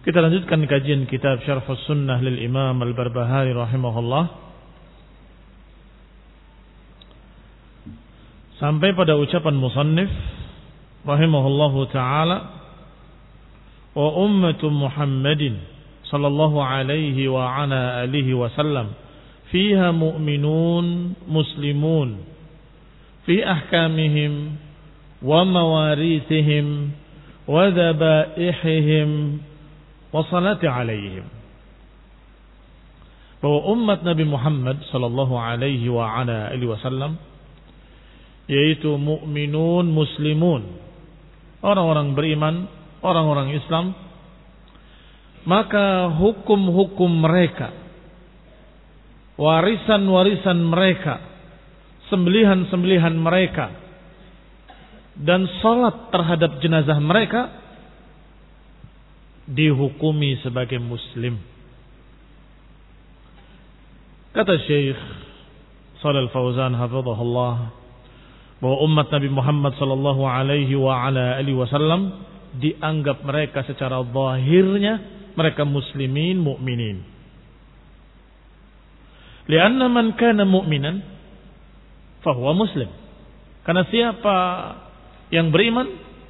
Kita lanjutkan kajian kitab Syarh Sunnah lil Imam Al-Barbahari rahimahullah Sampai pada ucapan musannif rahimahullahu taala wa ummatu Muhammadin sallallahu alaihi wa ala alihi wasallam fiha mu'minun muslimun fi ahkamihim wa mawarithihim wa dhabaihihim wa salati alaihim bahwa umat Nabi Muhammad sallallahu alaihi wa ala alihi wasallam yaitu mukminun muslimun orang-orang beriman orang-orang Islam maka hukum-hukum mereka warisan-warisan mereka sembelihan-sembelihan mereka dan salat terhadap jenazah mereka dihukumi sebagai muslim kata Syekh Shalal Fauzan hafizahullah bahwa umat Nabi Muhammad sallallahu alaihi wa ala alihi wasallam dianggap mereka secara zahirnya mereka muslimin mukminin. Lianna man kana mu'minan fahuwa muslim. Karena siapa yang beriman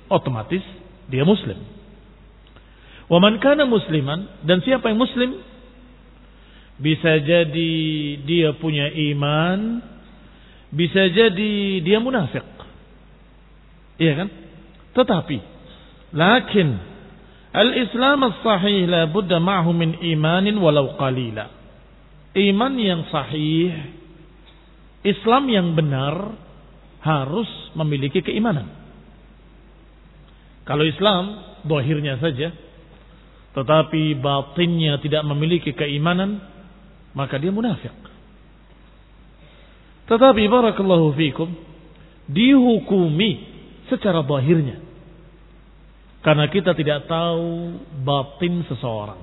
otomatis dia muslim. Wa man kana musliman dan siapa yang muslim bisa jadi dia punya iman, bisa jadi dia munafik. Iya kan? Tetapi lakin al-Islam as-sahih la budda ma'hu min imanin walau qalila. Iman yang sahih, Islam yang benar harus memiliki keimanan. Kalau Islam dohirnya saja, tetapi batinnya tidak memiliki keimanan, maka dia munafik. Tetapi barakallahu fikum dihukumi secara bahirnya. Karena kita tidak tahu batin seseorang.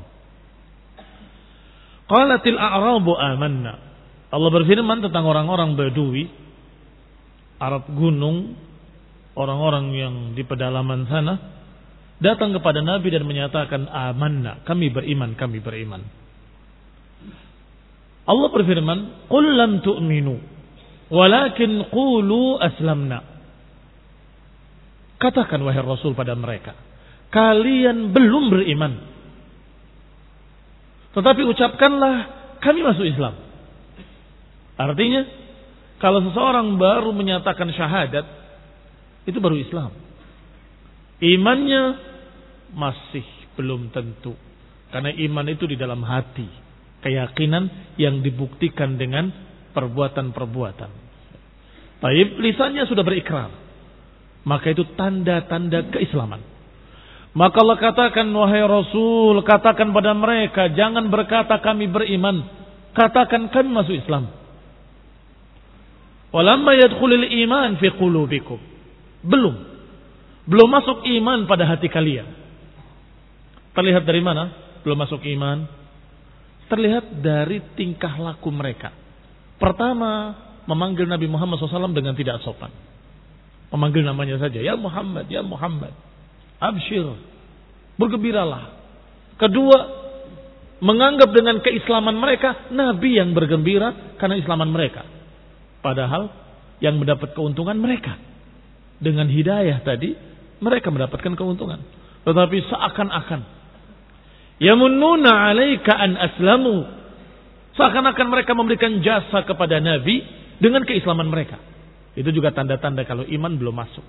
Qalatil a'rabu amanna. Allah berfirman tentang orang-orang Badui, Arab gunung, orang-orang yang di pedalaman sana, datang kepada Nabi dan menyatakan amanna, kami beriman, kami beriman. Allah berfirman, "Qul lam tu'minu, walakin qulu aslamna." Katakan wahai Rasul pada mereka, kalian belum beriman. Tetapi ucapkanlah kami masuk Islam. Artinya, kalau seseorang baru menyatakan syahadat, itu baru Islam. Imannya masih belum tentu. Karena iman itu di dalam hati. Keyakinan yang dibuktikan dengan perbuatan-perbuatan. Taib lisannya sudah berikrar. Maka itu tanda-tanda keislaman. Maka Allah katakan, wahai Rasul, katakan pada mereka, jangan berkata kami beriman. Katakan kami masuk Islam. Walamma yadkhulil iman fi qulubikum. Belum. Belum masuk iman pada hati kalian. Terlihat dari mana? Belum masuk iman. Terlihat dari tingkah laku mereka. Pertama, memanggil Nabi Muhammad SAW dengan tidak sopan. Memanggil namanya saja. Ya Muhammad, ya Muhammad. Abshir. Bergembiralah. Kedua, menganggap dengan keislaman mereka, Nabi yang bergembira karena islaman mereka. Padahal yang mendapat keuntungan mereka. Dengan hidayah tadi, mereka mendapatkan keuntungan. Tetapi seakan-akan. Yamunnuna alaika an aslamu. Seakan-akan mereka memberikan jasa kepada Nabi dengan keislaman mereka. Itu juga tanda-tanda kalau iman belum masuk.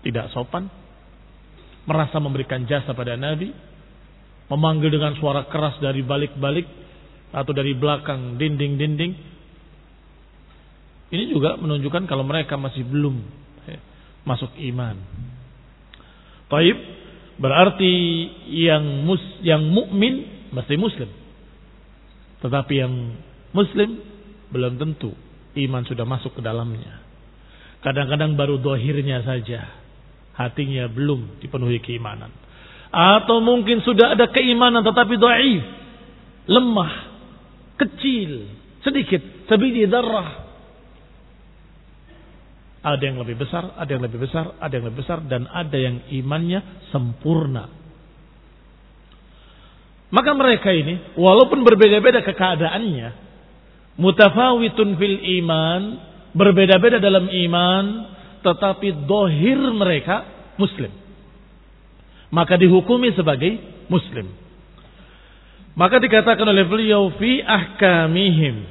Tidak sopan. Merasa memberikan jasa pada Nabi. Memanggil dengan suara keras dari balik-balik. Atau dari belakang dinding-dinding. Ini juga menunjukkan kalau mereka masih belum masuk iman. Taib berarti yang mus yang mukmin mesti muslim. Tetapi yang muslim belum tentu iman sudah masuk ke dalamnya. Kadang-kadang baru dohirnya saja. Hatinya belum dipenuhi keimanan. Atau mungkin sudah ada keimanan tetapi do'if. Lemah. Kecil. Sedikit. Sebiji darah. Ada yang lebih besar, ada yang lebih besar, ada yang lebih besar, dan ada yang imannya sempurna. Maka mereka ini, walaupun berbeda-beda keadaannya, mutafawitun fil iman, berbeda-beda dalam iman, tetapi dohir mereka muslim. Maka dihukumi sebagai muslim. Maka dikatakan oleh beliau fi ahkamihim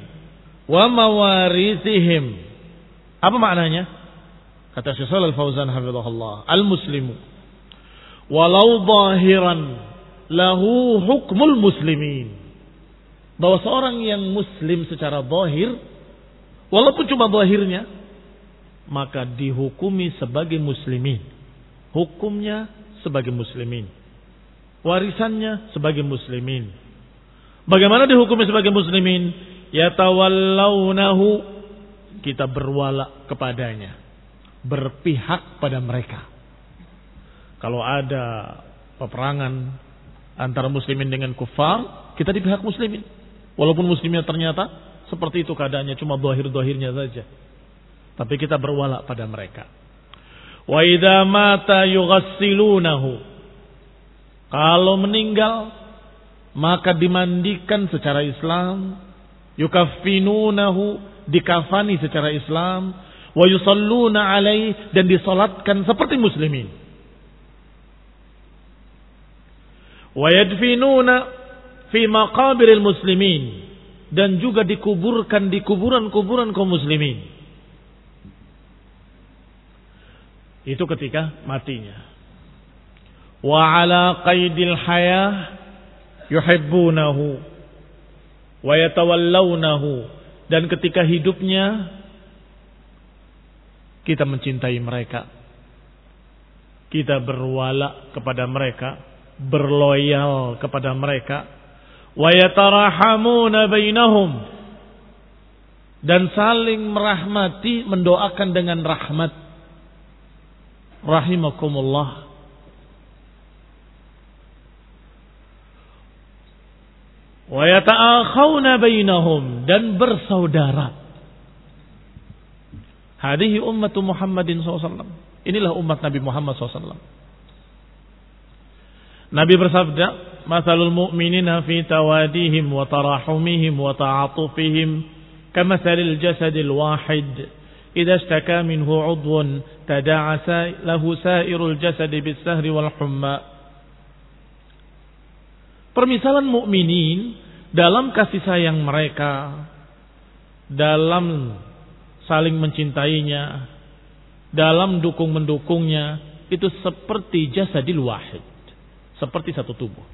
wa mawarisihim. Apa maknanya? Kata Syekh Shalal Fauzan hafizahullah, al-muslimu walau zahiran lahu hukmul muslimin. Bahwa seorang yang muslim secara zahir walaupun cuma zahirnya maka dihukumi sebagai muslimin. Hukumnya sebagai muslimin. Warisannya sebagai muslimin. Bagaimana dihukumi sebagai muslimin? Yatawallawnahu kita berwala kepadanya berpihak pada mereka. Kalau ada peperangan antara muslimin dengan kufar, kita di pihak muslimin. Walaupun muslimnya ternyata seperti itu keadaannya, cuma dohir-dohirnya saja. Tapi kita berwala pada mereka. Wa idza mata yughassilunahu. Kalau meninggal maka dimandikan secara Islam, yukaffinunahu dikafani secara Islam, wa yusalluna alaih dan disolatkan seperti muslimin. Wa yadfinuna fi maqabiril muslimin dan juga dikuburkan di kuburan-kuburan kaum muslimin. Itu ketika matinya. Wa ala qaidil hayah yuhibbunahu wa yatawallawnahu dan ketika hidupnya kita mencintai mereka. Kita berwala kepada mereka, berloyal kepada mereka. Wa yatarahamuna bainahum dan saling merahmati, mendoakan dengan rahmat. Rahimakumullah. Wa yata'akhawna bainahum dan bersaudara. Hadihi ummatu Muhammadin SAW. Inilah umat Nabi Muhammad SAW. Nabi bersabda, mathalul mu'minina fi tawadihim wa tarahumihim wa ta'atufihim kamathalil jasadil wahid idza ishtaka minhu 'udwun tada'a lahu sa'irul jasadi bis-sahri wal humma Permisalan mukminin dalam kasih sayang mereka, dalam saling mencintainya, dalam dukung mendukungnya, itu seperti jasadil wahid, seperti satu tubuh.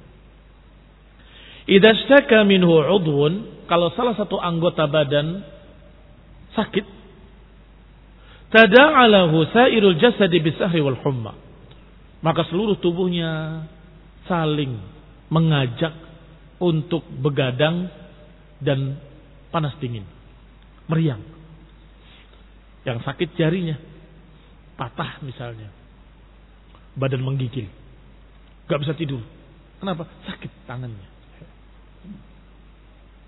Idza syaka minhu udhun, kalau salah satu anggota badan sakit, tada'alahu sairul jasadi bisahri wal humma. Maka seluruh tubuhnya saling mengajak untuk begadang dan panas dingin. Meriang. Yang sakit jarinya. Patah misalnya. Badan menggigil. Gak bisa tidur. Kenapa? Sakit tangannya.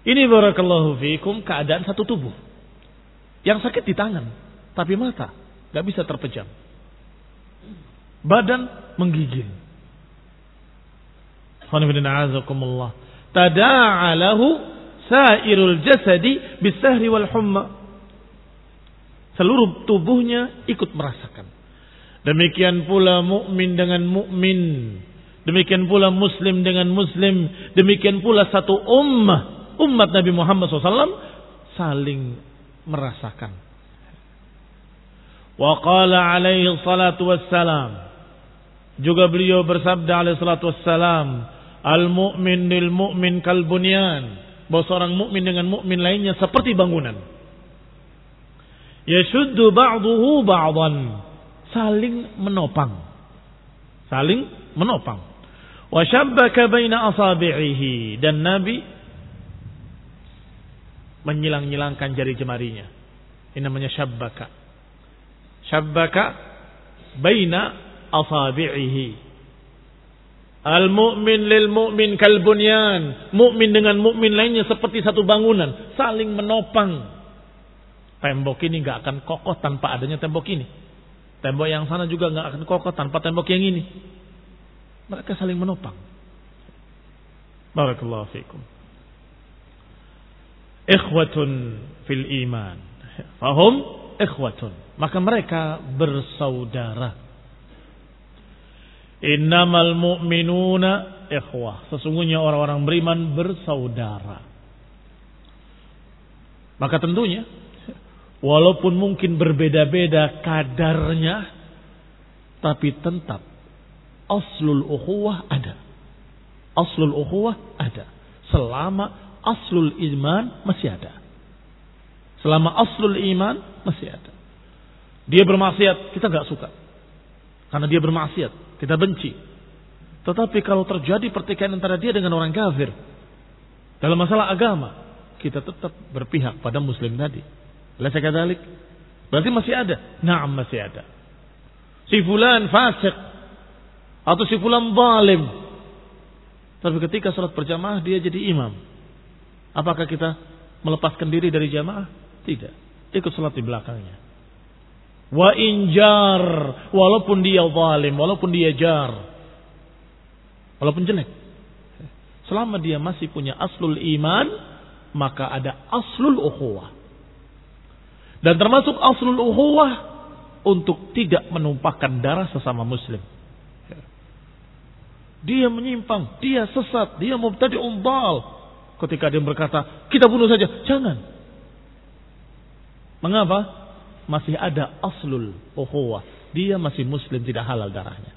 Ini barakallahu fiikum keadaan satu tubuh. Yang sakit di tangan. Tapi mata. Gak bisa terpejam. Badan menggigil Tada'alahu sairul jasadi bisahri wal humma. Seluruh tubuhnya ikut merasakan. Demikian pula mukmin dengan mukmin. Demikian pula muslim dengan muslim. Demikian pula satu ummah. Umat Nabi Muhammad SAW saling merasakan. Wa qala alaihi salatu wassalam. Juga beliau bersabda alaihi salatu wassalam. Al-mu'min lil mu'min kal bunyan. Bahwa seorang mukmin dengan mukmin lainnya seperti bangunan. Yashuddu ba'duhu ba'dan. Saling menopang. Saling menopang. Wa syabbaka baina asabi'ihi. Dan Nabi menyilang-nyilangkan jari jemarinya. Ini namanya syabbaka. Syabbaka baina asabi'ihi. Al-mu'min lil mu'min kal bunyan. Mukmin dengan mukmin lainnya seperti satu bangunan, saling menopang. Tembok ini nggak akan kokoh tanpa adanya tembok ini. Tembok yang sana juga nggak akan kokoh tanpa tembok yang ini. Mereka saling menopang. Barakallahu fiikum. Ikhwatun fil iman. Fahum ikhwatun. Maka mereka bersaudara Innamal mu'minuna ikhwah. Sesungguhnya orang-orang beriman bersaudara. Maka tentunya walaupun mungkin berbeda-beda kadarnya tapi tetap aslul ukhuwah ada. Aslul ukhuwah ada. Selama aslul iman masih ada. Selama aslul iman masih ada. Dia bermaksiat, kita nggak suka. Karena dia bermaksiat. Kita benci. Tetapi kalau terjadi pertikaian antara dia dengan orang kafir dalam masalah agama, kita tetap berpihak pada muslim tadi. Lesa kadalik. Berarti masih ada. Naam masih ada. Si fulan fasik atau si fulan zalim. Tapi ketika salat berjamaah dia jadi imam. Apakah kita melepaskan diri dari jamaah? Tidak. Ikut salat di belakangnya. Wa injar. Walaupun dia zalim. Walaupun dia jar. Walaupun jelek. Selama dia masih punya aslul iman. Maka ada aslul ukhuwah. Dan termasuk aslul ukhuwah. Untuk tidak menumpahkan darah sesama muslim. Dia menyimpang. Dia sesat. Dia mubtadi umbal. Ketika dia berkata, kita bunuh saja. Jangan. Mengapa? masih ada aslul ukhuwah. Dia masih muslim tidak halal darahnya.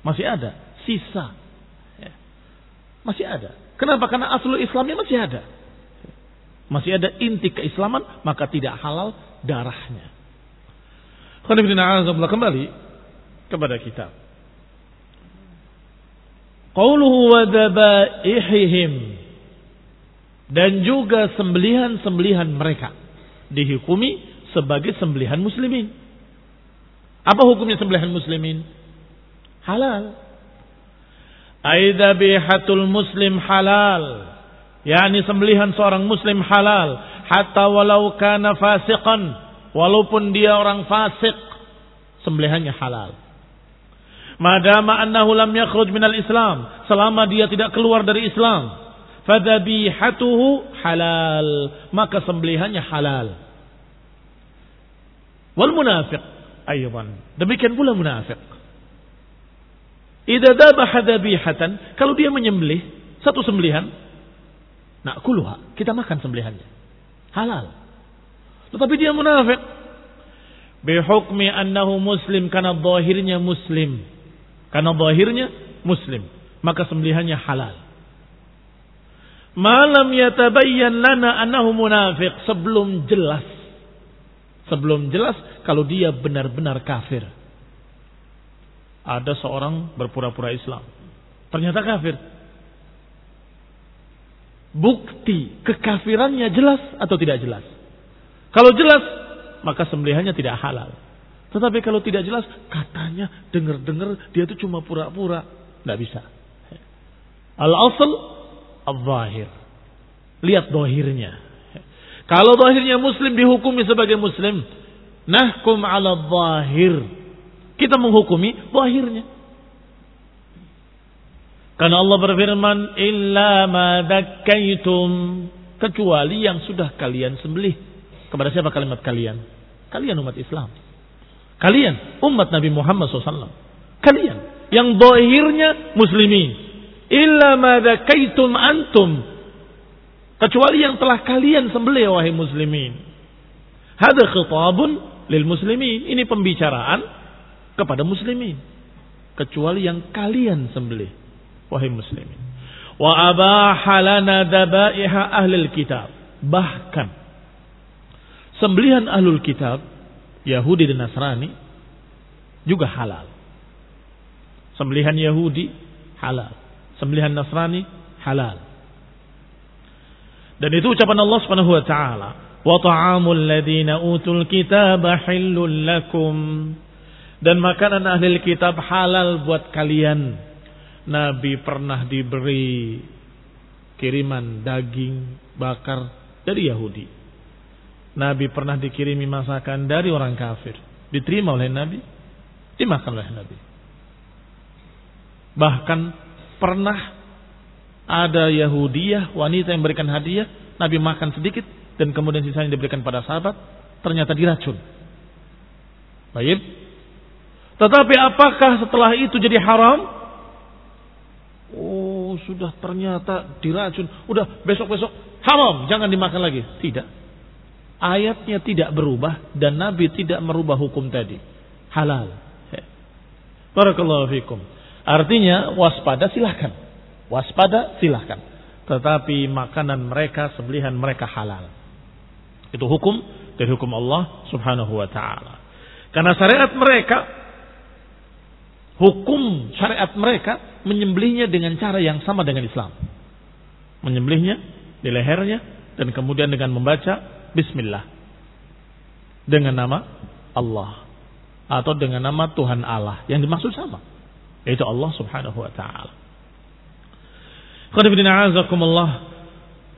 Masih ada sisa. Ya. Masih ada. Kenapa? Karena aslul Islamnya masih ada. Masih ada inti keislaman, maka tidak halal darahnya. Kembali kepada kita. Qauluhu wa dan juga sembelihan-sembelihan mereka dihukumi sebagai sembelihan muslimin. Apa hukumnya sembelihan muslimin? Halal. Aida bihatul muslim halal. yakni sembelihan seorang muslim halal. Hatta walau kana fasiqan. Walaupun dia orang fasik. Sembelihannya halal. Madama annahu lam yakhruj minal Islam, selama dia tidak keluar dari Islam, fadzabihatuhu halal, maka sembelihannya halal. Wal munafiq aydan. Demikian pula munafik. Idza dhabaha dzabihatan, kalau dia menyembelih satu sembelihan, nak kuluha, kita makan sembelihannya. Halal. Tetapi dia munafik. Bihukmi annahu muslim karena zahirnya muslim. Karena zahirnya muslim, maka sembelihannya halal. Malam yatabayyan lana annahu munafiq sebelum jelas. Sebelum jelas kalau dia benar-benar kafir. Ada seorang berpura-pura Islam. Ternyata kafir. Bukti kekafirannya jelas atau tidak jelas? Kalau jelas, maka sembelihannya tidak halal. Tetapi kalau tidak jelas, katanya dengar-dengar dia itu cuma pura-pura. Tidak bisa. Al-asl al-zahir. Lihat dohirnya. Kalau dohirnya muslim dihukumi sebagai muslim. Nahkum ala zahir. Kita menghukumi dohirnya. Karena Allah berfirman, Illa ma Kecuali yang sudah kalian sembelih. Kepada siapa kalimat kalian? Kalian umat Islam. Kalian umat Nabi Muhammad SAW. Kalian yang dohirnya muslimin. Illa madakaitum antum. Kecuali yang telah kalian sembelih wahai muslimin. Hada khitabun lil muslimin. Ini pembicaraan kepada muslimin. Kecuali yang kalian sembelih wahai muslimin. Wa abaha lana dabaiha ahlil kitab. Bahkan sembelihan ahlul kitab Yahudi dan Nasrani juga halal. Sembelihan Yahudi halal. Sembelihan Nasrani halal. Dan itu ucapan Allah Subhanahu wa taala, "Wa ta'amul ladzina utul kitaba halul lakum." Dan makanan ahli kitab halal buat kalian. Nabi pernah diberi kiriman daging bakar dari Yahudi Nabi pernah dikirimi masakan dari orang kafir. Diterima oleh Nabi, dimakan oleh Nabi. Bahkan pernah ada Yahudiyah, wanita yang memberikan hadiah, Nabi makan sedikit dan kemudian sisanya diberikan pada sahabat, ternyata diracun. Baik. Tetapi apakah setelah itu jadi haram? Oh, sudah ternyata diracun. Udah besok-besok haram, jangan dimakan lagi. Tidak ayatnya tidak berubah dan Nabi tidak merubah hukum tadi. Halal. Barakallahu fikum. Artinya waspada silahkan. Waspada silahkan. Tetapi makanan mereka, sembelihan mereka halal. Itu hukum dari hukum Allah subhanahu wa ta'ala. Karena syariat mereka, hukum syariat mereka menyembelihnya dengan cara yang sama dengan Islam. Menyembelihnya di lehernya dan kemudian dengan membaca Bismillah. Dengan nama Allah. Atau dengan nama Tuhan Allah. Yang dimaksud sama. Yaitu Allah subhanahu wa ta'ala.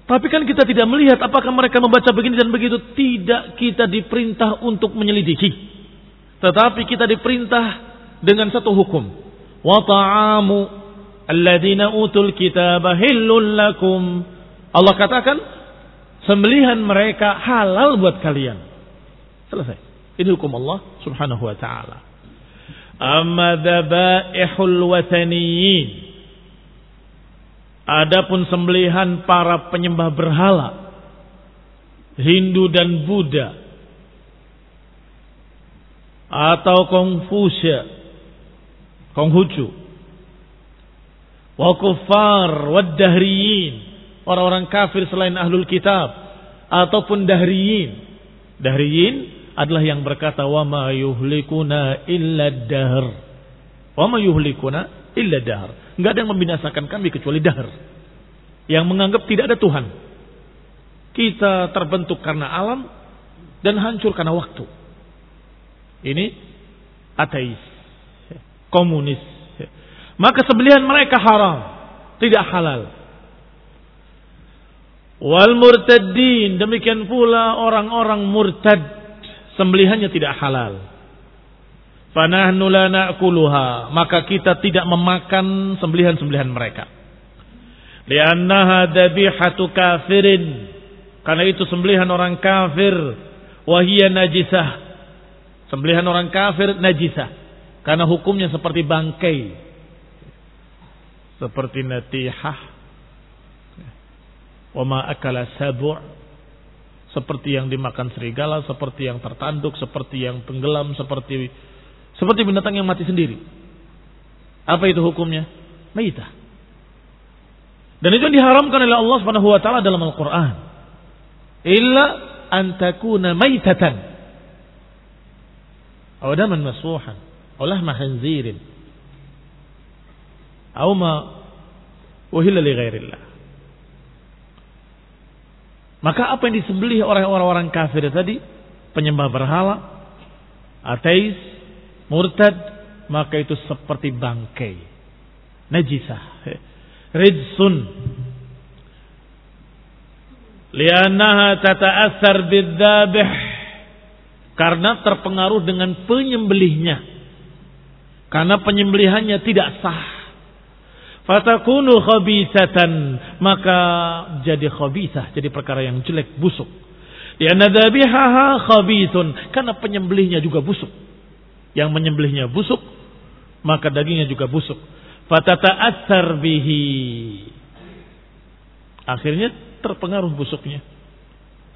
Tapi kan kita tidak melihat apakah mereka membaca begini dan begitu. Tidak kita diperintah untuk menyelidiki. Tetapi kita diperintah dengan satu hukum. Wa ta'amu alladina utul kitaba hillul lakum. Allah katakan Sembelihan mereka halal buat kalian. Selesai. Ini hukum Allah subhanahu wa ta'ala. Amma dhabaihul wataniyin. Adapun sembelihan para penyembah berhala. Hindu dan Buddha. Atau Kongfusia. Konghucu. Wa kuffar wa dahriyin orang-orang kafir selain ahlul kitab ataupun dahriyin. Dahriyin adalah yang berkata wa ma yuhlikuna illa dahr. Wa ma yuhlikuna illa dahr. Enggak ada yang membinasakan kami kecuali dahr. Yang menganggap tidak ada Tuhan. Kita terbentuk karena alam dan hancur karena waktu. Ini ateis, komunis. Maka sebelihan mereka haram, tidak halal. Wal murtadin demikian pula orang-orang murtad sembelihannya tidak halal. Fanahnu la na'kuluha, maka kita tidak memakan sembelihan-sembelihan mereka. Liannaha dabihatu kafirin. Karena itu sembelihan orang kafir wahia najisah. Sembelihan orang kafir najisah. Karena hukumnya seperti bangkai. Seperti natihah. Wama akala sabu' seperti yang dimakan serigala, seperti yang tertanduk, seperti yang tenggelam, seperti seperti binatang yang mati sendiri. Apa itu hukumnya? Maitah. Dan itu diharamkan oleh Allah Subhanahu wa taala dalam Al-Qur'an. Illa an takuna maitatan. Aw daman masfuhan, aw lahma khinzirin. Aw ma uhilla li ghairillah. Maka apa yang disembelih oleh orang-orang kafir tadi, penyembah berhala, ateis, murtad, maka itu seperti bangkai. Najisah. Rijsun. Lianaha tata'athar bidzabih. Karena terpengaruh dengan penyembelihnya. Karena penyembelihannya tidak sah. Fatakunu khabisatan maka jadi khabisah jadi perkara yang jelek busuk. Ya nadabihaha khabithun karena penyembelihnya juga busuk. Yang menyembelihnya busuk maka dagingnya juga busuk. Fatata'atsar bihi. Akhirnya terpengaruh busuknya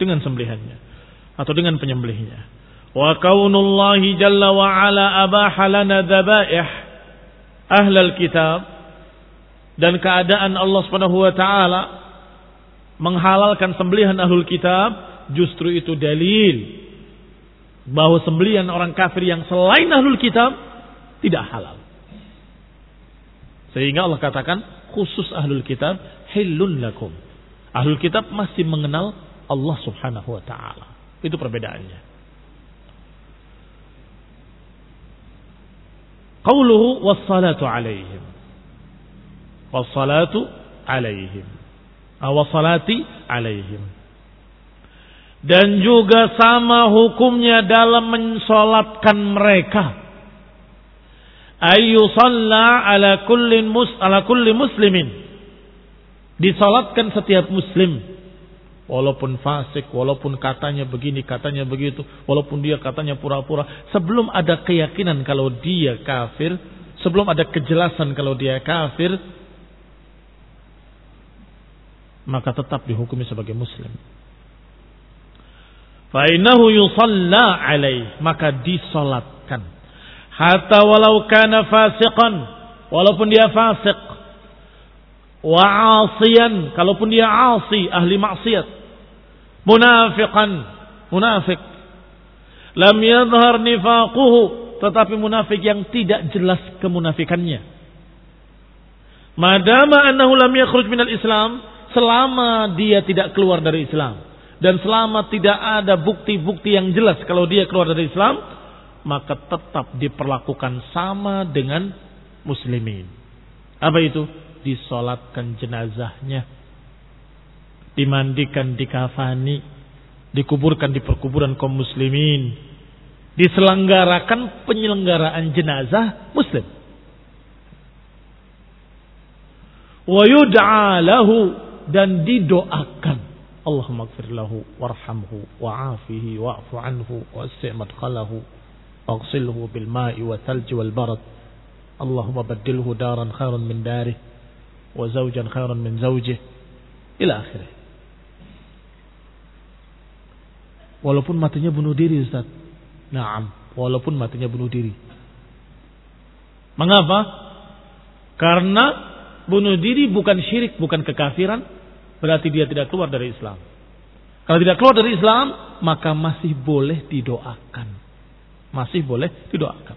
dengan sembelihannya atau dengan penyembelihnya kaunullahi jalla wa ala abaha lana dhabaih ahlal kitab dan keadaan Allah Subhanahu wa taala menghalalkan sembelihan ahlul kitab justru itu dalil bahwa sembelihan orang kafir yang selain ahlul kitab tidak halal. Sehingga Allah katakan khusus ahlul kitab hilun lakum. Ahlul kitab masih mengenal Allah Subhanahu wa taala. Itu perbedaannya. Qauluhu wassalatu alaihim wassalatu alaihim awassalati alaihim dan juga sama hukumnya dalam mensolatkan mereka. Ayu salla ala kulli mus ala kulli muslimin. Disolatkan setiap muslim walaupun fasik walaupun katanya begini katanya begitu walaupun dia katanya pura-pura sebelum ada keyakinan kalau dia kafir sebelum ada kejelasan kalau dia kafir maka tetap dihukumi sebagai muslim. Fainahu yusalla alaih maka disolatkan. Hatta walau kana fasiqan walaupun dia fasik wa asiyan kalaupun dia asi ahli maksiat munafiqan. Munafik. Lam yadhhar nifaquhu. Tetapi munafik yang tidak jelas kemunafikannya. Madama annahu lam yakhruj minal islam selama dia tidak keluar dari Islam dan selama tidak ada bukti-bukti yang jelas kalau dia keluar dari Islam maka tetap diperlakukan sama dengan muslimin. Apa itu? Disolatkan jenazahnya, dimandikan di kafani, dikuburkan di perkuburan kaum muslimin, diselenggarakan penyelenggaraan jenazah muslim. Wa yud'a lahu dan didoakan. Allahumma gfir lahu warhamhu wa'afihi wa'fu anhu wasi' madkhalahu waghsilhu bil ma'i wa thalji wal barad. Allahumma badilhu daran khairan min darih wa zawjan khairan min zawjih ila akhirih. Walaupun matinya bunuh diri Ustaz. Naam, walaupun matinya bunuh diri. Mengapa? Karena bunuh diri bukan syirik, bukan kekafiran, berarti dia tidak keluar dari Islam. Kalau tidak keluar dari Islam, maka masih boleh didoakan. Masih boleh didoakan.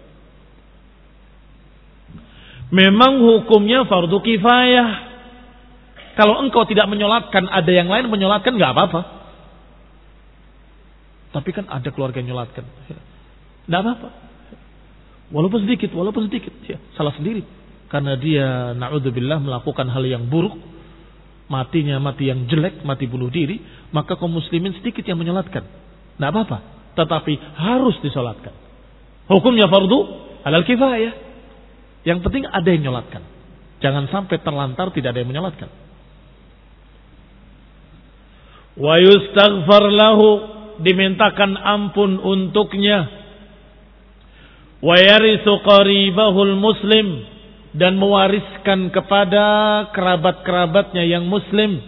Memang hukumnya fardu kifayah. Kalau engkau tidak menyolatkan, ada yang lain menyolatkan, nggak apa-apa. Tapi kan ada keluarga yang menyolatkan. Nggak apa-apa. Walaupun sedikit, walaupun sedikit. Ya, salah sendiri. Karena dia, na'udzubillah, melakukan hal yang buruk matinya mati yang jelek, mati bunuh diri, maka kaum muslimin sedikit yang menyolatkan. Tidak apa-apa. Tetapi harus disolatkan. Hukumnya fardu alal kifayah. Yang penting ada yang nyolatkan. Jangan sampai terlantar tidak ada yang menyolatkan. Wa yustaghfar lahu dimintakan ampun untuknya. Wa yarithu qaribahul muslim dan mewariskan kepada kerabat-kerabatnya yang muslim.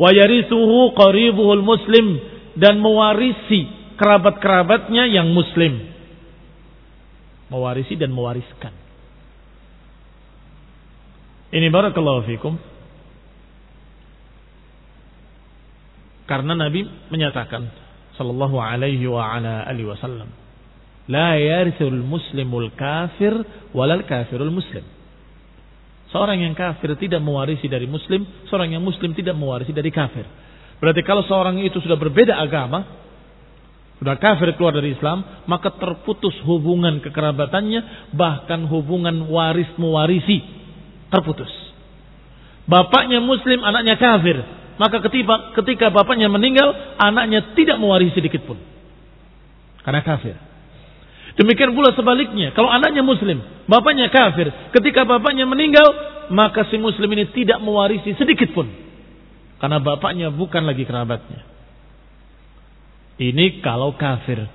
Wa yarithuhu qaribuhul muslim dan mewarisi kerabat-kerabatnya yang muslim. Mewarisi dan mewariskan. Ini barakallahu fikum. Karena Nabi menyatakan sallallahu alaihi wa ala alihi wasallam, la yarithul muslimul kafir walal kafirul muslim. Seorang yang kafir tidak mewarisi dari muslim, seorang yang muslim tidak mewarisi dari kafir. Berarti kalau seorang itu sudah berbeda agama, sudah kafir keluar dari Islam, maka terputus hubungan kekerabatannya, bahkan hubungan waris mewarisi terputus. Bapaknya muslim, anaknya kafir. Maka ketika, ketika bapaknya meninggal, anaknya tidak mewarisi sedikit pun. Karena kafir. Demikian pula sebaliknya. Kalau anaknya muslim, bapaknya kafir. Ketika bapaknya meninggal, maka si muslim ini tidak mewarisi sedikit pun. Karena bapaknya bukan lagi kerabatnya. Ini kalau kafir.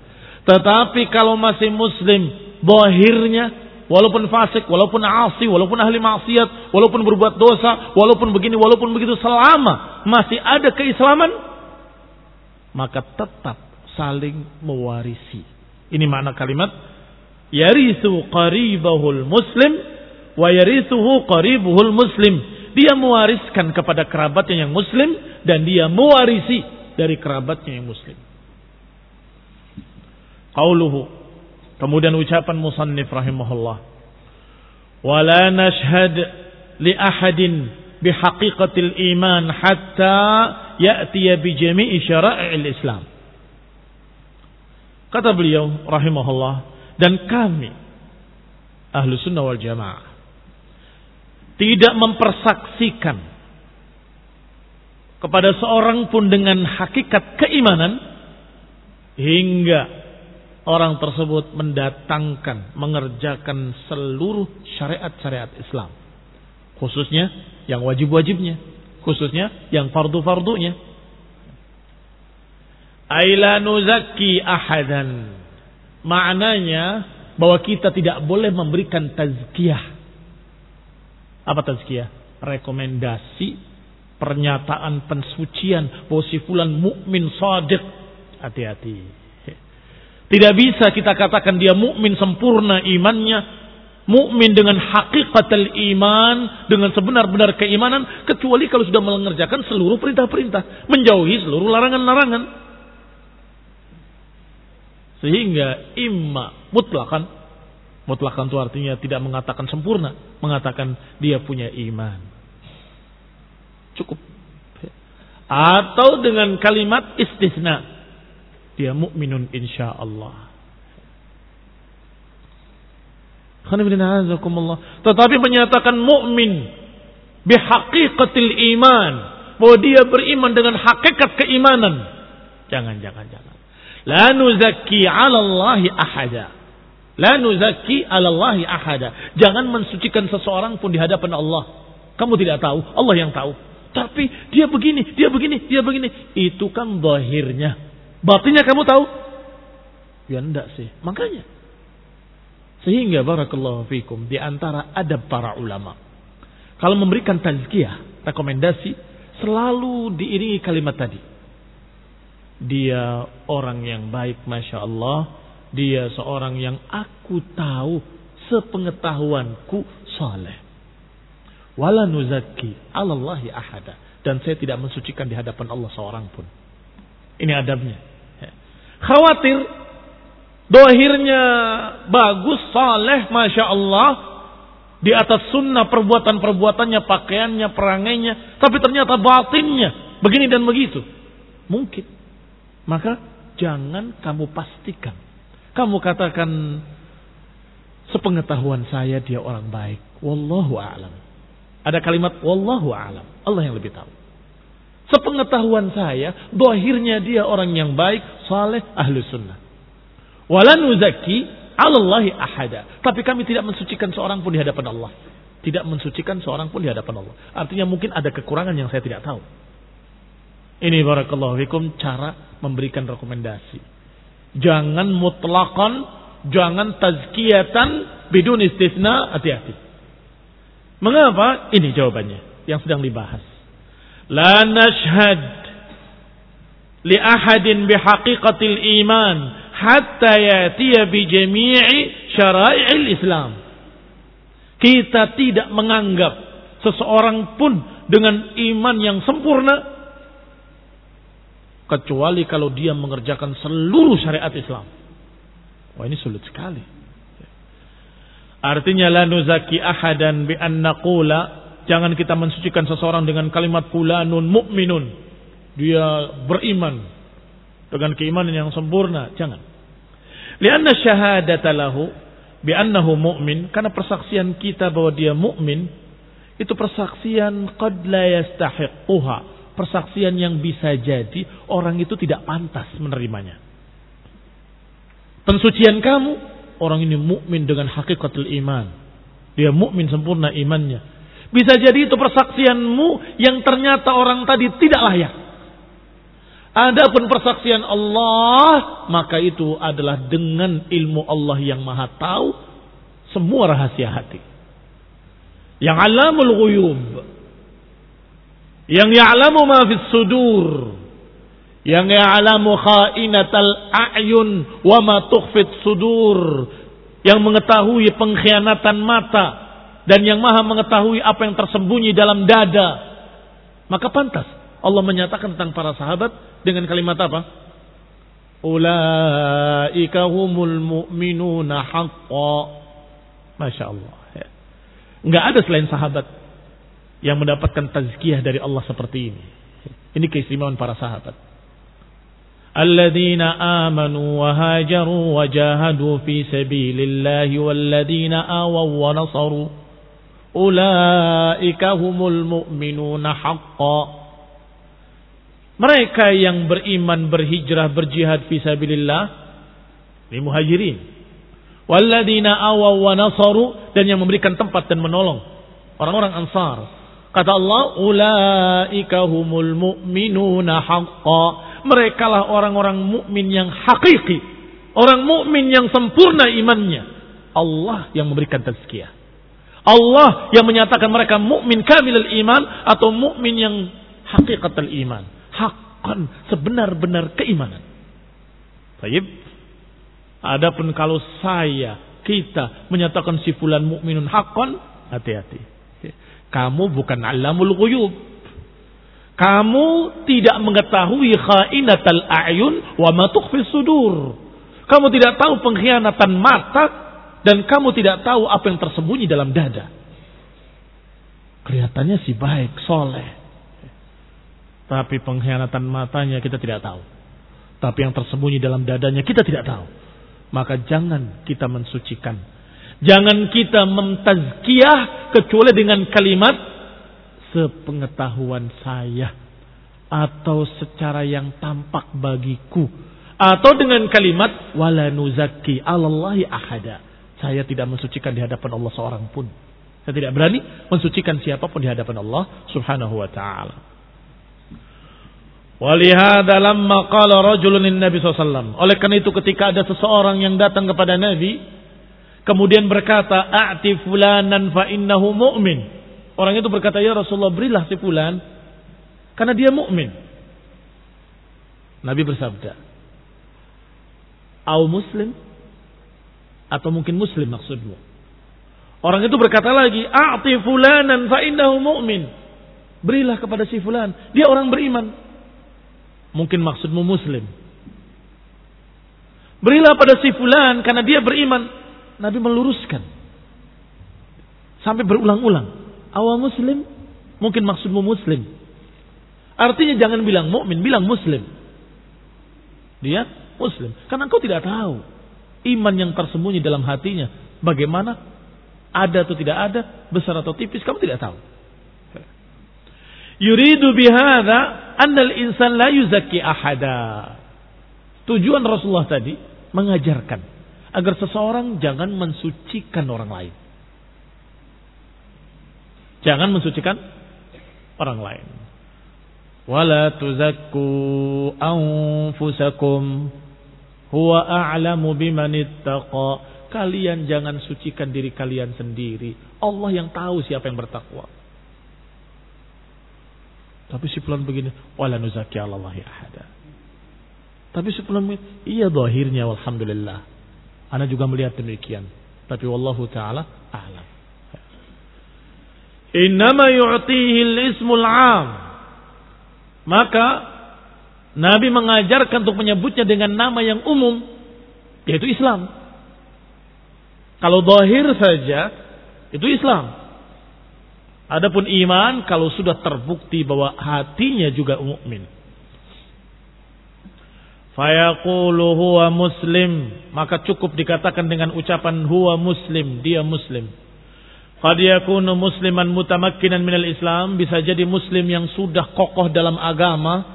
Tetapi kalau masih muslim, bohirnya walaupun fasik, walaupun asi, walaupun ahli maksiat, walaupun berbuat dosa, walaupun begini, walaupun begitu, selama masih ada keislaman, maka tetap saling mewarisi. Ini makna kalimat yarithu qaribahul muslim wa yarithuhu qaribuhul muslim. Dia mewariskan kepada kerabatnya yang muslim dan dia mewarisi dari kerabatnya yang muslim. Qauluhu Kemudian ucapan musannif rahimahullah. Wala nashhad li ahadin bihaqiqatil iman hatta ya'tiya bi jami'i syara'il Islam. Kata beliau rahimahullah dan kami ahlu sunnah wal jamaah tidak mempersaksikan kepada seorang pun dengan hakikat keimanan hingga orang tersebut mendatangkan, mengerjakan seluruh syariat-syariat Islam. Khususnya yang wajib-wajibnya. Khususnya yang fardu-fardunya. Aila nuzaki ahadan. Maknanya bahwa kita tidak boleh memberikan tazkiyah. Apa tazkiyah? Rekomendasi, pernyataan pensucian bahwa si mukmin sadiq. Hati-hati. Tidak bisa kita katakan dia mukmin sempurna imannya, mukmin dengan hakikat iman, dengan sebenar-benar keimanan, kecuali kalau sudah mengerjakan seluruh perintah-perintah, menjauhi seluruh larangan-larangan. Sehingga imma mutlakan, mutlakan itu artinya tidak mengatakan sempurna, mengatakan dia punya iman. Cukup. Atau dengan kalimat istisna, dia mukminun insya Allah. Tetapi menyatakan mukmin bihaqiqatil iman bahwa dia beriman dengan hakikat keimanan. Jangan, jangan, jangan. La nuzakki 'ala Allahi ahada. La nuzakki 'ala ahada. Jangan mensucikan seseorang pun di hadapan Allah. Kamu tidak tahu, Allah yang tahu. Tapi dia begini, dia begini, dia begini. Itu kan zahirnya. Batinnya kamu tahu? Ya enggak sih. Makanya. Sehingga barakallahu fikum di antara adab para ulama. Kalau memberikan tazkiyah, rekomendasi, selalu diiringi kalimat tadi. Dia orang yang baik, Masya Allah. Dia seorang yang aku tahu sepengetahuanku saleh. Wala nuzaki alallahi ahada. Dan saya tidak mensucikan di hadapan Allah seorang pun. Ini adabnya. Khawatir dohirnya bagus, saleh, masya Allah, di atas sunnah perbuatan-perbuatannya, pakaiannya, perangainya, tapi ternyata batinnya begini dan begitu. Mungkin. Maka jangan kamu pastikan. Kamu katakan sepengetahuan saya dia orang baik. Wallahu a'lam. Ada kalimat wallahu a'lam. Allah yang lebih tahu. Sepengetahuan saya, dohirnya dia orang yang baik, saleh, ahlu sunnah. Walan uzaki Allahi ahada. Tapi kami tidak mensucikan seorang pun di hadapan Allah. Tidak mensucikan seorang pun di hadapan Allah. Artinya mungkin ada kekurangan yang saya tidak tahu. Ini barakallahu fikum cara memberikan rekomendasi. Jangan mutlakon, jangan tazkiyatan bidun istisna, hati-hati. Mengapa? Ini jawabannya yang sedang dibahas. La nashhad li ahadin bihaqiqatil iman hatta yatiya bi jami'i syara'il Islam. Kita tidak menganggap seseorang pun dengan iman yang sempurna kecuali kalau dia mengerjakan seluruh syariat Islam. Wah ini sulit sekali. Artinya la nuzaki ahadan bi an naqula jangan kita mensucikan seseorang dengan kalimat fulanun mu'minun. Dia beriman dengan keimanan yang sempurna. Jangan. Lianna syahadata lahu bi'annahu mu'min. Karena persaksian kita bahwa dia mukmin itu persaksian qad la yastahiquha. Persaksian yang bisa jadi orang itu tidak pantas menerimanya. Pensucian kamu, orang ini mukmin dengan hakikatul iman. Dia mukmin sempurna imannya. Bisa jadi itu persaksianmu yang ternyata orang tadi tidak layak. Adapun persaksian Allah, maka itu adalah dengan ilmu Allah yang maha tahu semua rahasia hati. Yang alamul ghuyub. Yang ya'lamu ma fis sudur. Yang ya'lamu khainatal a'yun wa ma tukhfit sudur. Yang mengetahui pengkhianatan mata dan yang maha mengetahui apa yang tersembunyi dalam dada. Maka pantas Allah menyatakan tentang para sahabat dengan kalimat apa? Ulaika humul mu'minuna haqqa. Masya Allah. Enggak ada selain sahabat yang mendapatkan tazkiyah dari Allah seperti ini. Ini keistimewaan para sahabat. Alladzina amanu wa hajaru wa jahadu fi sabilillahi walladzina awaw wa nasaru. Ulaika humul mu'minuna haqqa. Mereka yang beriman, berhijrah, berjihad fisabilillah, ini muhajirin. Walladina awaw wa nasaru dan yang memberikan tempat dan menolong orang-orang Ansar. Kata Allah, ulaika humul mu'minuna haqqa. Mereka lah orang-orang mukmin yang hakiki, orang mukmin yang sempurna imannya. Allah yang memberikan tazkiyah. Allah yang menyatakan mereka mukmin kamilul iman atau mukmin yang hakikatul iman hakkan sebenar-benar keimanan. Baik. Adapun kalau saya kita menyatakan si fulan mukminun hakkan, hati-hati. Kamu bukan alamul ghuyub. Kamu tidak mengetahui khainatal a'yun wa ma tukhfi sudur. Kamu tidak tahu pengkhianatan mata dan kamu tidak tahu apa yang tersembunyi dalam dada. Kelihatannya si baik, soleh. Tapi pengkhianatan matanya kita tidak tahu. Tapi yang tersembunyi dalam dadanya kita tidak tahu. Maka jangan kita mensucikan. Jangan kita mentazkiyah kecuali dengan kalimat sepengetahuan saya atau secara yang tampak bagiku atau dengan kalimat wala nuzakki alallahi ahada. Saya tidak mensucikan di hadapan Allah seorang pun. Saya tidak berani mensucikan siapa pun di hadapan Allah Subhanahu wa taala. Walihada lamma qala rajulun Nabi SAW. Oleh karena itu ketika ada seseorang yang datang kepada Nabi. Kemudian berkata, A'ti fulanan fa innahu mu'min. Orang itu berkata, Ya Rasulullah berilah si fulan. Karena dia mu'min. Nabi bersabda. Au muslim. Atau mungkin muslim maksudmu. Orang itu berkata lagi, A'ti fulanan fa innahu mu'min. Berilah kepada si fulan. Dia orang beriman. Mungkin maksudmu muslim. Berilah pada si fulan karena dia beriman. Nabi meluruskan. Sampai berulang-ulang. Awal muslim, mungkin maksudmu muslim. Artinya jangan bilang mukmin, bilang muslim. Dia muslim. Karena engkau tidak tahu iman yang tersembunyi dalam hatinya. Bagaimana? Ada atau tidak ada, besar atau tipis, kamu tidak tahu. Yuridu bihada annal insan la yuzakki ahada. Tujuan Rasulullah tadi mengajarkan agar seseorang jangan mensucikan orang lain. Jangan mensucikan orang lain. Wala tuzakku anfusakum huwa a'lamu biman ittaqa. Kalian jangan sucikan diri kalian sendiri. Allah yang tahu siapa yang bertakwa. Tapi si pelan begini, wala nuzaki Allahi ahada. Tapi si pelan iya zahirnya alhamdulillah. Ana juga melihat demikian. Tapi wallahu taala a'lam. Innama yu'tihi al-ismul 'am. Maka Nabi mengajarkan untuk menyebutnya dengan nama yang umum yaitu Islam. Kalau zahir saja itu Islam. Adapun iman kalau sudah terbukti bahwa hatinya juga mukmin. Fayaqulu huwa muslim, maka cukup dikatakan dengan ucapan huwa muslim, dia muslim. Qad yakunu musliman mutamakkinan minal Islam, bisa jadi muslim yang sudah kokoh dalam agama,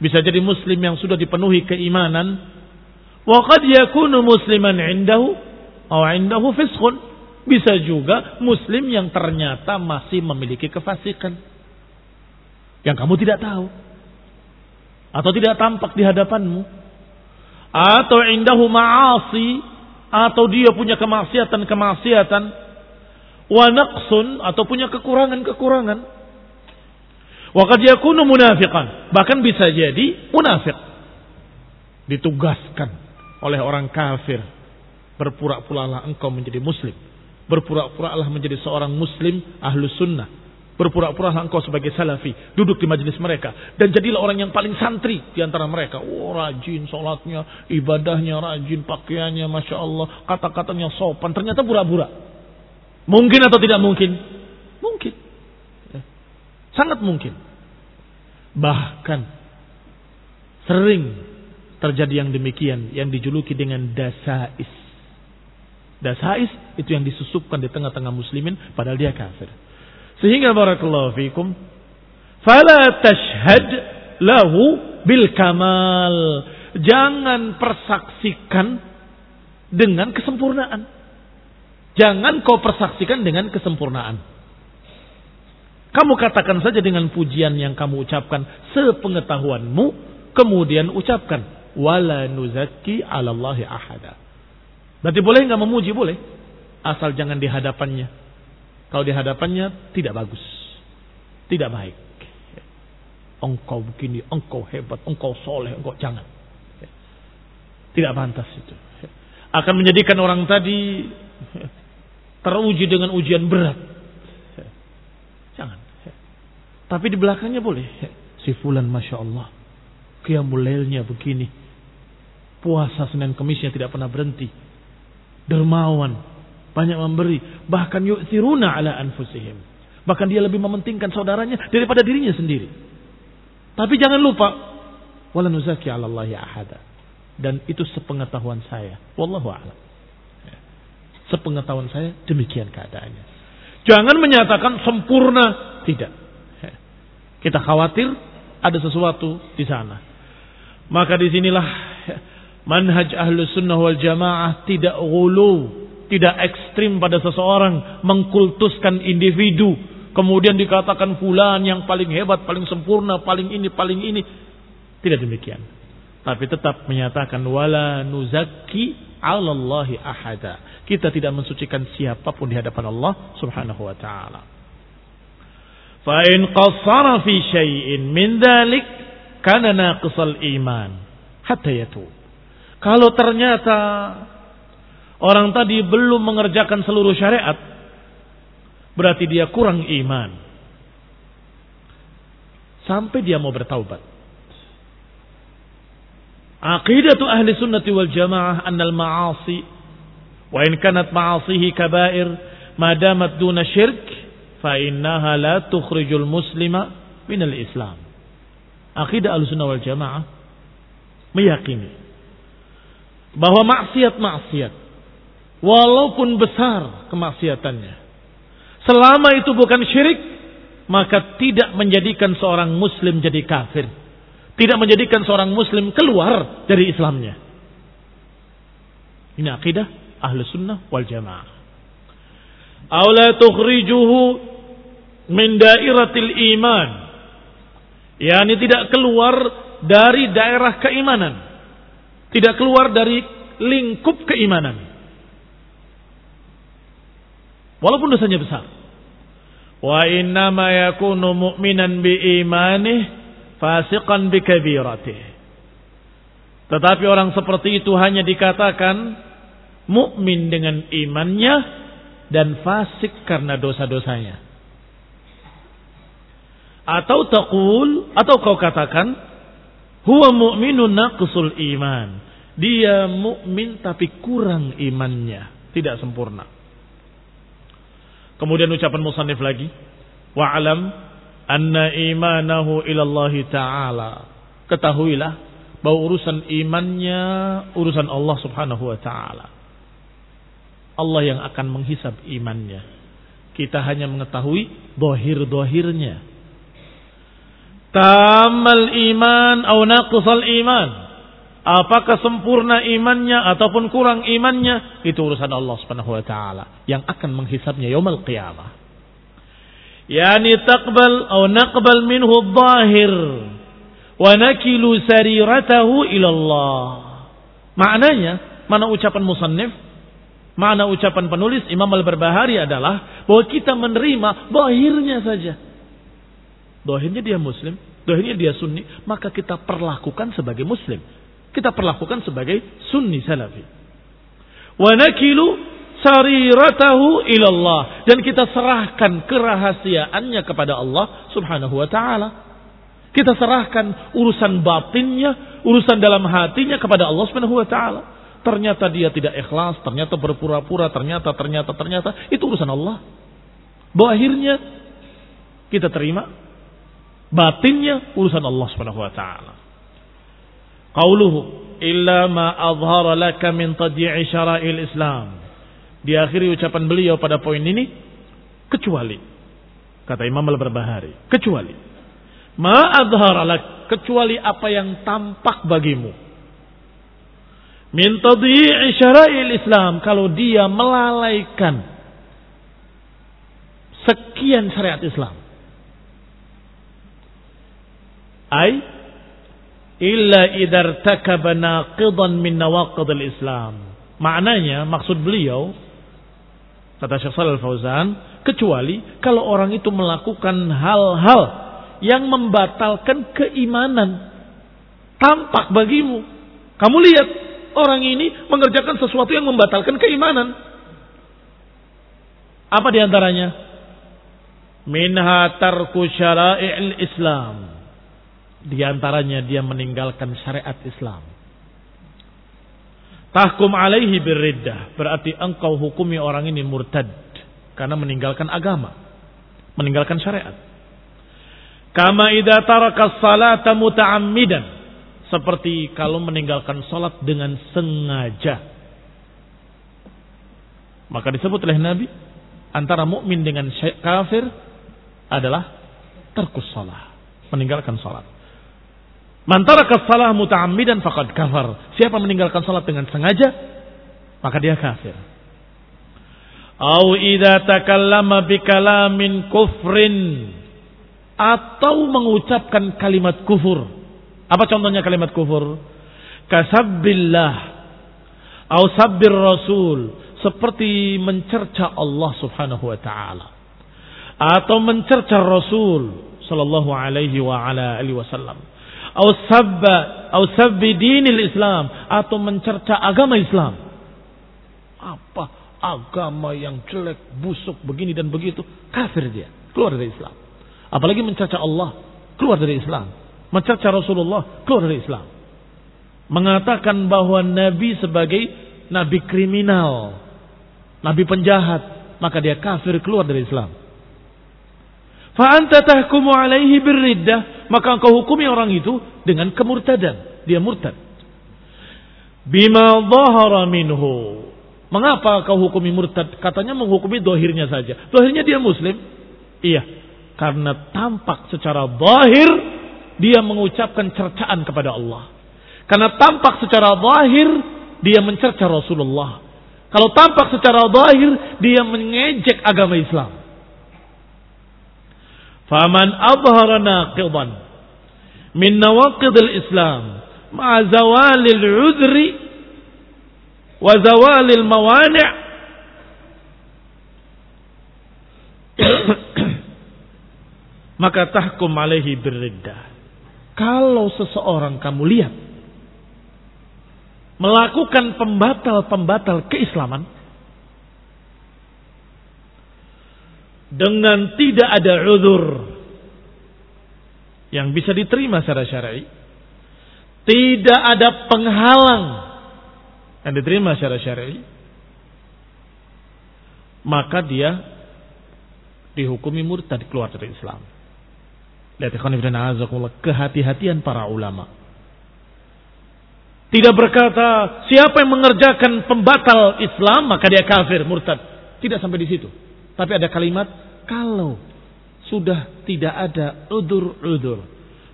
bisa jadi muslim yang sudah dipenuhi keimanan. Wa qad yakunu musliman indahu atau indahu fisqun, bisa juga muslim yang ternyata masih memiliki kefasikan. Yang kamu tidak tahu. Atau tidak tampak di hadapanmu. Atau indahu ma'asi. Atau dia punya kemaksiatan-kemaksiatan. Wa naqsun. Atau punya kekurangan-kekurangan. Wa qad yakunu munafiqan. Bahkan bisa jadi munafik. Ditugaskan oleh orang kafir. Berpura-puralah engkau menjadi muslim Berpura-puralah menjadi seorang muslim ahlu sunnah. Berpura-puralah engkau sebagai salafi. Duduk di majelis mereka. Dan jadilah orang yang paling santri di antara mereka. Oh rajin sholatnya, ibadahnya rajin, pakaiannya Masya Allah. Kata-katanya sopan. Ternyata pura-pura. Mungkin atau tidak mungkin? Mungkin. Sangat mungkin. Bahkan sering terjadi yang demikian yang dijuluki dengan dasais. Dasais itu yang disusupkan di tengah-tengah muslimin padahal dia kafir. Sehingga barakallahu fikum fala tashhad lahu bil kamal. Jangan persaksikan dengan kesempurnaan. Jangan kau persaksikan dengan kesempurnaan. Kamu katakan saja dengan pujian yang kamu ucapkan sepengetahuanmu, kemudian ucapkan wala nuzakki 'ala Allahi ahada. Berarti boleh nggak memuji? Boleh. Asal jangan di hadapannya. Kalau di hadapannya tidak bagus. Tidak baik. Engkau begini, engkau hebat, engkau soleh, engkau jangan. Tidak pantas itu. Akan menjadikan orang tadi teruji dengan ujian berat. Tapi di belakangnya boleh. Si fulan Masya Allah. Qiyamulailnya begini. Puasa Senin Kemisnya tidak pernah berhenti dermawan, banyak memberi, bahkan yu'thiruna ala anfusihim. Bahkan dia lebih mementingkan saudaranya daripada dirinya sendiri. Tapi jangan lupa, wala nuzaki 'ala Allahi ahada. Dan itu sepengetahuan saya. Wallahu a'lam. Ya. Sepengetahuan saya demikian keadaannya. Jangan menyatakan sempurna, tidak. Kita khawatir ada sesuatu di sana. Maka di sinilah manhaj ahlu sunnah wal jamaah tidak gulu, tidak ekstrim pada seseorang, mengkultuskan individu, kemudian dikatakan fulan yang paling hebat, paling sempurna, paling ini, paling ini. Tidak demikian. Tapi tetap menyatakan wala nuzakki alallahi ahada. Kita tidak mensucikan siapa pun di hadapan Allah Subhanahu wa taala. Fa in qassara fi syai'in min dzalik kana naqisal iman hatta yatub. Kalau ternyata orang tadi belum mengerjakan seluruh syariat, berarti dia kurang iman. Sampai dia mau bertaubat. Aqidatu ahli sunnati wal jamaah annal ma'asi wa in kanat ma'asihi kabair madamat duna syirk fa innaha la tukhrijul muslima minal islam. Aqidah ahli sunnah wal jamaah meyakini bahwa maksiat-maksiat walaupun besar kemaksiatannya selama itu bukan syirik maka tidak menjadikan seorang muslim jadi kafir tidak menjadikan seorang muslim keluar dari Islamnya Ini akidah ahlu sunnah wal jamaah. Aula tukhrijuhu min dairatil iman. Yani tidak keluar dari daerah keimanan. Tidak keluar dari lingkup keimanan. Walaupun dosanya besar. Wa inna ma yakunu mu'minan bi imanih fasiqan bi kabiratih. Tetapi orang seperti itu hanya dikatakan mukmin dengan imannya dan fasik karena dosa-dosanya. Atau taqul atau kau katakan huwa mu'minun naqsul iman. Dia mukmin tapi kurang imannya, tidak sempurna. Kemudian ucapan musannif lagi, wa'alam anna imanahu ilallahi ta'ala. Ketahuilah bahwa urusan imannya urusan Allah Subhanahu wa taala. Allah yang akan menghisap imannya. Kita hanya mengetahui dohir-dohirnya. Tamal iman atau naqsal iman. Apakah sempurna imannya ataupun kurang imannya itu urusan Allah Subhanahu wa taala yang akan menghisapnya yaumul qiyamah. Yani taqbal atau naqbal minhu dhahir wa nakilu sariratahu ilallah. Maknanya, mana ucapan musannif, mana ucapan penulis Imam Al-Barbahari adalah bahwa kita menerima dohirnya saja. Dohirnya dia muslim, dohirnya dia sunni, maka kita perlakukan sebagai muslim. Kita perlakukan sebagai sunni salafi. Wa nakilu sariratahu ilallah. Dan kita serahkan kerahasiaannya kepada Allah subhanahu wa ta'ala. Kita serahkan urusan batinnya, urusan dalam hatinya kepada Allah Subhanahu wa taala. Ternyata dia tidak ikhlas, ternyata berpura-pura, ternyata ternyata ternyata itu urusan Allah. Bahwa akhirnya kita terima batinnya urusan Allah Subhanahu wa taala. Qauluhu illa ma adhara laka min tadyi'i syara'il Islam. Di akhir ucapan beliau pada poin ini kecuali kata Imam Al-Barbahari, kecuali Ma adharalak kecuali apa yang tampak bagimu. Min tadhi'i syara'il Islam kalau dia melalaikan sekian syariat Islam. Ai illa idar takaba naqidan min nawaqidil Islam. Maknanya maksud beliau kata Syekh Shalal Fauzan kecuali kalau orang itu melakukan hal-hal yang membatalkan keimanan. Tampak bagimu. Kamu lihat orang ini mengerjakan sesuatu yang membatalkan keimanan. Apa di antaranya? Minha tarku syara'i'il Islam. Di antaranya dia meninggalkan syariat Islam. Tahkum alaihi birriddah. Berarti engkau hukumi orang ini murtad. Karena meninggalkan agama. Meninggalkan syariat. Kama idza taraka salata muta'ammidan. Seperti kalau meninggalkan salat dengan sengaja. Maka disebut oleh Nabi antara mukmin dengan kafir adalah terkus salah, meninggalkan salat. Mantara salah muta'ammidan faqad kafar. Siapa meninggalkan salat dengan sengaja, maka dia kafir. Au idza takallama bikalamin kufrin atau mengucapkan kalimat kufur. Apa contohnya kalimat kufur? Kasabbillah atau sabbir rasul seperti mencerca Allah Subhanahu wa taala atau mencerca Rasul sallallahu alaihi wa ala alihi wasallam atau sabba atau sabbi dinil Islam atau mencerca agama Islam. Apa agama yang jelek, busuk begini dan begitu, kafir dia, keluar dari Islam. Apalagi mencaca Allah, keluar dari Islam. Mencaca Rasulullah, keluar dari Islam. Mengatakan bahwa Nabi sebagai Nabi kriminal, Nabi penjahat, maka dia kafir keluar dari Islam. Fa'anta tahkumu alaihi birriddah, maka engkau hukumi orang itu dengan kemurtadan. Dia murtad. Bima dhahara minhu. Mengapa kau hukumi murtad? Katanya menghukumi dohirnya saja. Dohirnya dia muslim. Iya. Karena tampak secara zahir dia mengucapkan cercaan kepada Allah. Karena tampak secara zahir dia mencerca Rasulullah. Kalau tampak secara zahir, dia mengejek agama Islam. Faman abhara naqidan min nawaqidil Islam ma'a zawalil udri wa zawalil mawani' maka tahkum alaihi birriddah. Kalau seseorang kamu lihat melakukan pembatal-pembatal keislaman dengan tidak ada uzur yang bisa diterima secara syar'i, tidak ada penghalang yang diterima secara syar'i, maka dia dihukumi murtad keluar dari Islam. Lihat kehati-hatian para ulama. Tidak berkata siapa yang mengerjakan pembatal Islam maka dia kafir, murtad. Tidak sampai di situ. Tapi ada kalimat kalau sudah tidak ada udur-udur.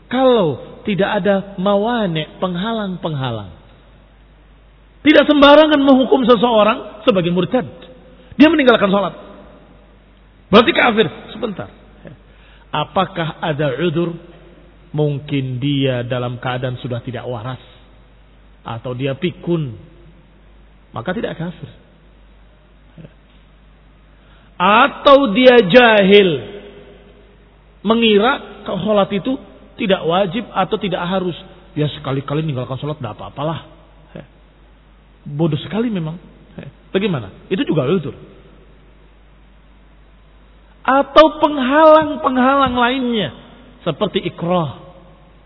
Kalau tidak ada mawane, penghalang-penghalang. Tidak sembarangan menghukum seseorang sebagai murtad. Dia meninggalkan sholat. Berarti kafir. Sebentar. Apakah ada udur? Mungkin dia dalam keadaan sudah tidak waras. Atau dia pikun. Maka tidak kafir. Atau dia jahil. Mengira sholat itu tidak wajib atau tidak harus. Ya sekali-kali meninggalkan sholat tidak apa-apalah. Bodoh sekali memang. Bagaimana? Itu juga udur atau penghalang-penghalang lainnya seperti ikrah,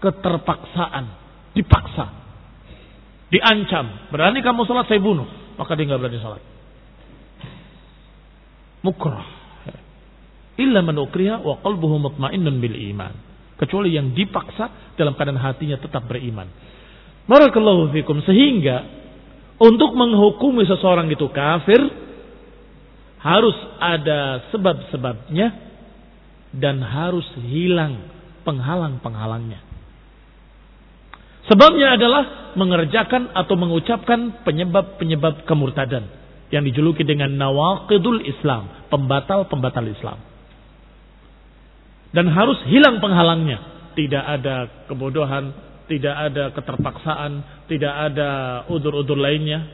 keterpaksaan, dipaksa, diancam, berani kamu sholat saya bunuh, maka dia nggak berani sholat. Mukrah. Illa man ukriha wa qalbuhu mutmainnun bil iman. Kecuali yang dipaksa dalam keadaan hatinya tetap beriman. Barakallahu fikum sehingga untuk menghukumi seseorang itu kafir harus ada sebab-sebabnya dan harus hilang penghalang-penghalangnya. Sebabnya adalah mengerjakan atau mengucapkan penyebab-penyebab kemurtadan yang dijuluki dengan nawaqidul Islam, pembatal-pembatal Islam. Dan harus hilang penghalangnya. Tidak ada kebodohan, tidak ada keterpaksaan, tidak ada udur-udur lainnya.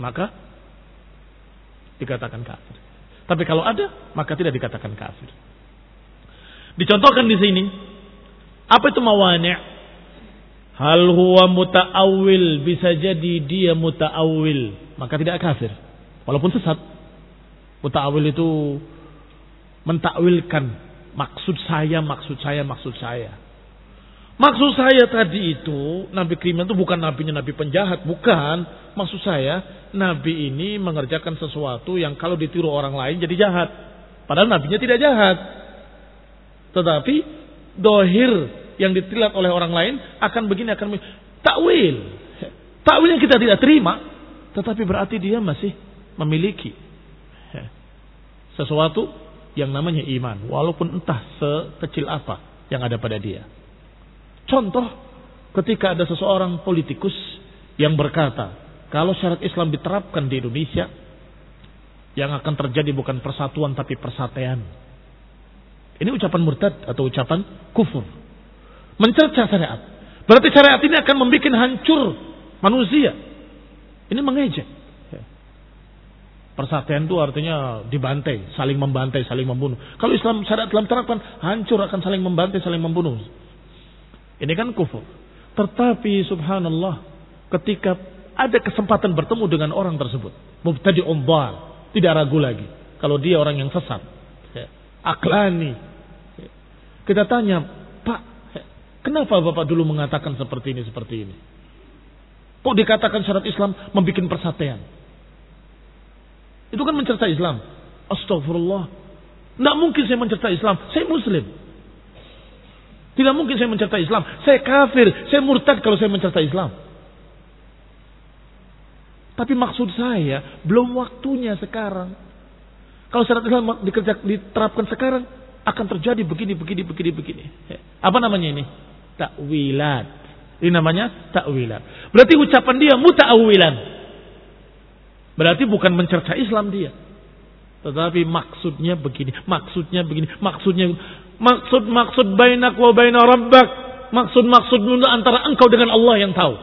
Maka dikatakan kafir. Tapi kalau ada, maka tidak dikatakan kafir. Dicontohkan di sini, apa itu mawani'? Hal huwa muta'awil, bisa jadi dia muta'awil, maka tidak kafir. Walaupun sesat. Muta'awil itu mentakwilkan maksud saya, maksud saya, maksud saya. Maksud saya tadi itu Nabi Kriman itu bukan nabinya nabi penjahat, bukan. Maksud saya nabi ini mengerjakan sesuatu yang kalau ditiru orang lain jadi jahat. Padahal nabinya tidak jahat. Tetapi dohir yang ditilat oleh orang lain akan begini akan takwil. Takwil yang kita tidak terima, tetapi berarti dia masih memiliki sesuatu yang namanya iman, walaupun entah sekecil apa yang ada pada dia. Contoh ketika ada seseorang politikus yang berkata, kalau syarat Islam diterapkan di Indonesia, yang akan terjadi bukan persatuan tapi persatuan. Ini ucapan murtad atau ucapan kufur. Mencerca syariat. Berarti syariat ini akan membuat hancur manusia. Ini mengejek. Persatuan itu artinya dibantai, saling membantai, saling membunuh. Kalau Islam syariat Islam terapkan, hancur akan saling membantai, saling membunuh. Ini kan kufur. Tetapi subhanallah ketika ada kesempatan bertemu dengan orang tersebut. Mubtadi umbal. Tidak ragu lagi. Kalau dia orang yang sesat. Ya. Aklani. Ya. Kita tanya, Pak, kenapa Bapak dulu mengatakan seperti ini, seperti ini? Kok dikatakan syarat Islam membuat persatuan? Itu kan mencertai Islam. Astagfirullah. Tidak mungkin saya mencertai Islam. Saya Muslim. Tidak mungkin saya mencertai Islam. Saya kafir. Saya murtad kalau saya mencertai Islam. Tapi maksud saya, belum waktunya sekarang. Kalau syarat Islam dikerja, diterapkan sekarang, akan terjadi begini, begini, begini, begini. Apa namanya ini? Takwilat. Ini namanya ta'wilan. Berarti ucapan dia muta'awilan. Berarti bukan mencerca Islam dia. Tetapi maksudnya begini, maksudnya begini, maksudnya maksud maksud bainak wa baina rabbak, maksud maksud antara engkau dengan Allah yang tahu.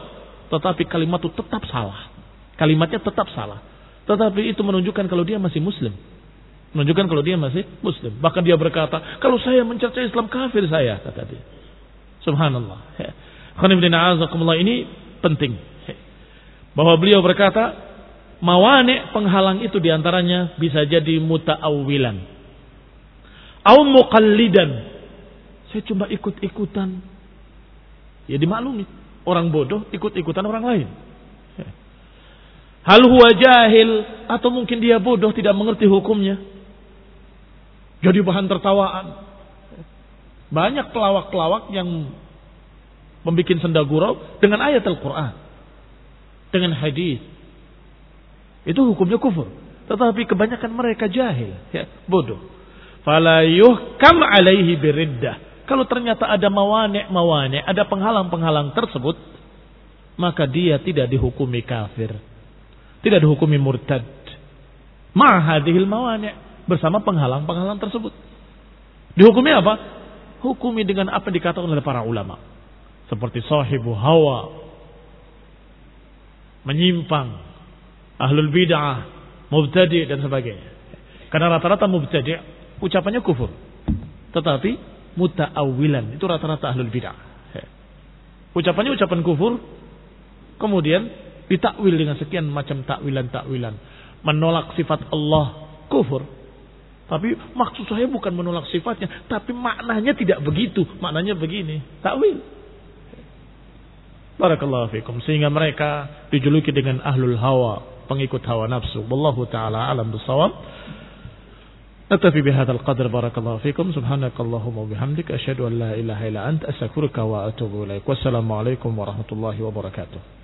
Tetapi kalimat itu tetap salah. Kalimatnya tetap salah. Tetapi itu menunjukkan kalau dia masih muslim. Menunjukkan kalau dia masih muslim. Bahkan dia berkata, kalau saya mencerca Islam kafir saya, kata dia. Subhanallah. Ini penting. Bahwa beliau berkata, Mawane penghalang itu di antaranya bisa jadi muta'awilan. Au muqallidan. Saya cuma ikut-ikutan. Ya dimaklumi. Orang bodoh ikut-ikutan orang lain. Hal huwa jahil. Atau mungkin dia bodoh tidak mengerti hukumnya. Jadi bahan tertawaan. Banyak pelawak-pelawak yang membuat senda gurau dengan ayat Al-Quran. Dengan hadis itu hukumnya kufur. Tetapi kebanyakan mereka jahil, ya, bodoh. Fala yuhkam alaihi biriddah. Kalau ternyata ada mawane-mawane, ada penghalang-penghalang tersebut, maka dia tidak dihukumi kafir. Tidak dihukumi murtad. Ma'hadihil mawane bersama penghalang-penghalang tersebut. Dihukumi apa? Hukumi dengan apa dikatakan oleh para ulama. Seperti sahibu hawa. Menyimpang ahlul bid'ah, mubtadi dan sebagainya. Karena rata-rata mubtadi ucapannya kufur. Tetapi muta'awilan itu rata-rata ahlul bid'ah. Ucapannya ucapan kufur, kemudian ditakwil dengan sekian macam takwilan-takwilan. Menolak sifat Allah kufur. Tapi maksud saya bukan menolak sifatnya, tapi maknanya tidak begitu. Maknanya begini, takwil. Barakallahu fikum. Sehingga mereka dijuluki dengan ahlul hawa, pengikut hawa nafsu. Wallahu taala alam bisawab. Nattafi bihadzal qadar barakallahu fikum. Subhanakallahumma bihamdik asyhadu an la ilaha illa anta astaghfiruka wa atubu ilaik. Wassalamu alaikum warahmatullahi wabarakatuh.